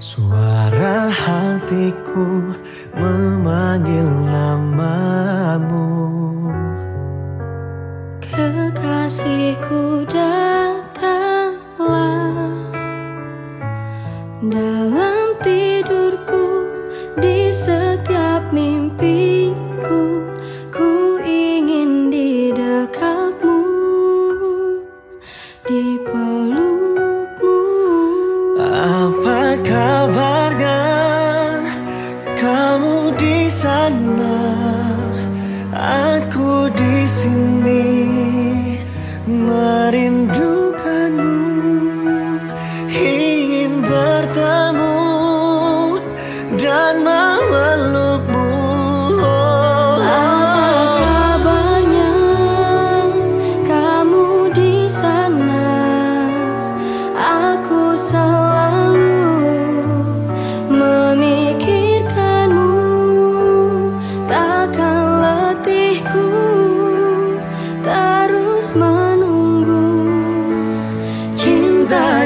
Suara hatiku memanggil namamu. Kekasihku datanglah. Dalam tidurku di setiap mimpiku Ku ingin di dekatmu Di sini merindukanmu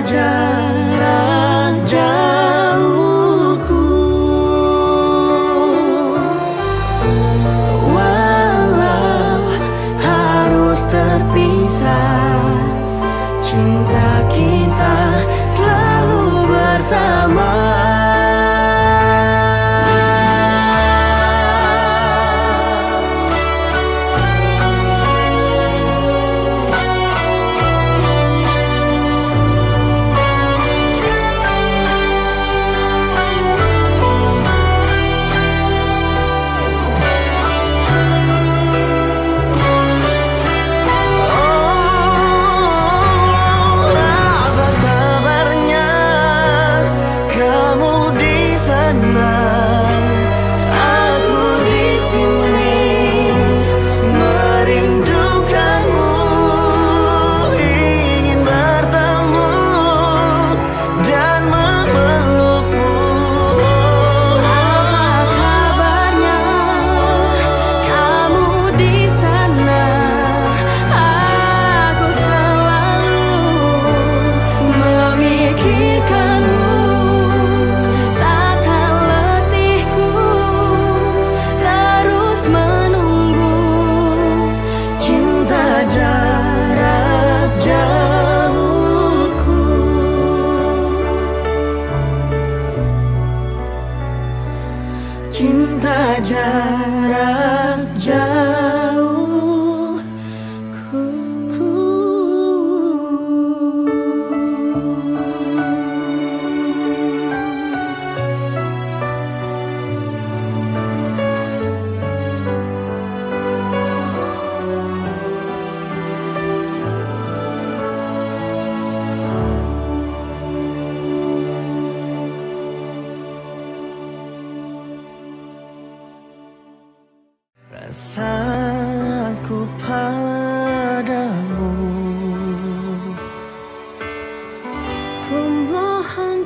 jarak jauhku. Walau harus terpisah Cinta kita selalu bersama Rasaku padamu. Ku mohon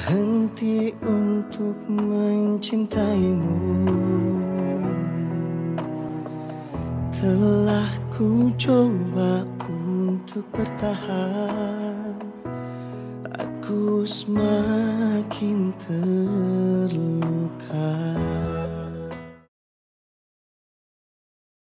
Berhenti untuk mencintaimu. Telah ku coba untuk bertahan. Aku semakin terluka